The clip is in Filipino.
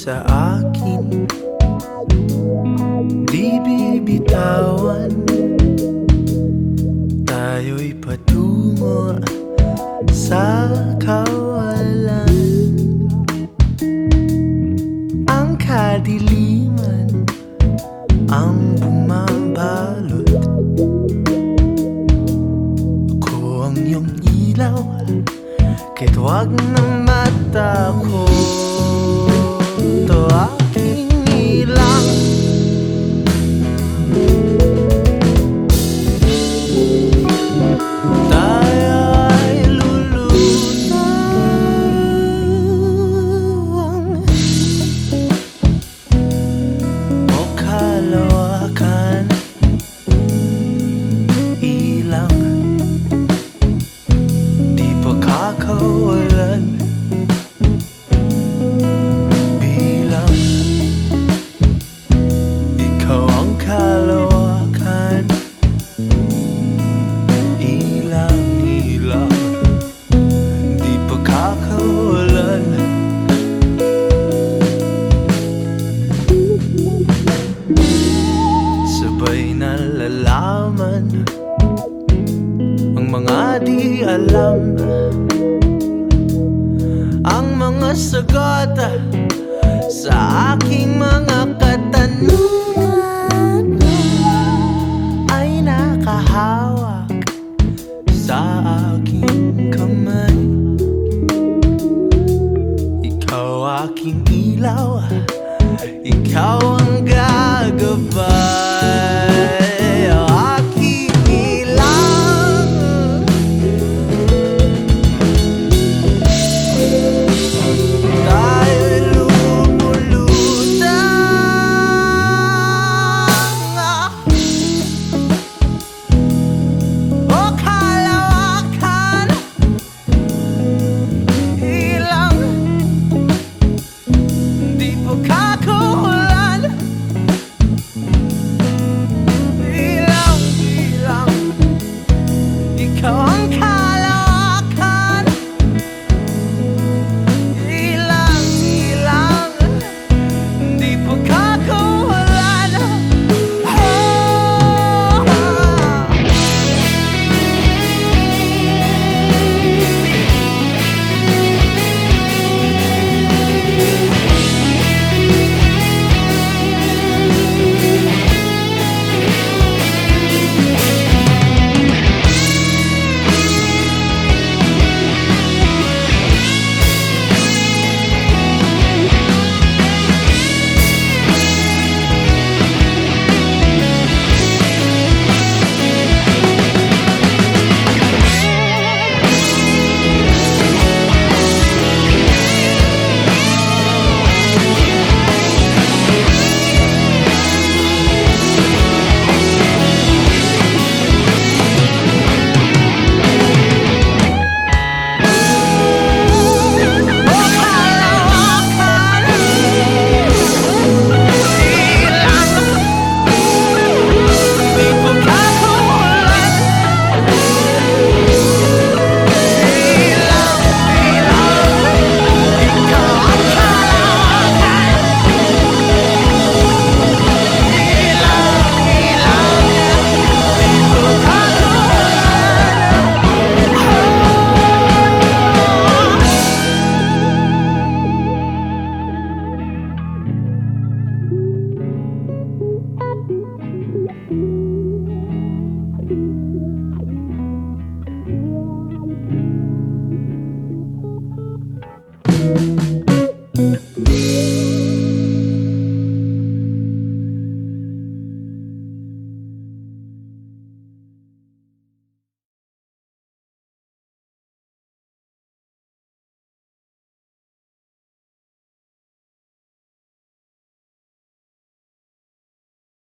sa akin. Di bibitawan. Tayo'y patungo sa kawalan. Ang kadiliman ang bumabalot. Ako ang iyong ilaw Kahit wag na mata ko I. alam Ang mga sagot Sa aking mga katanungan Ay nakahawak Sa aking kamay. Ikaw aking ilaw. Ikaw ang gagabay